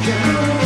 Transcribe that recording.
go.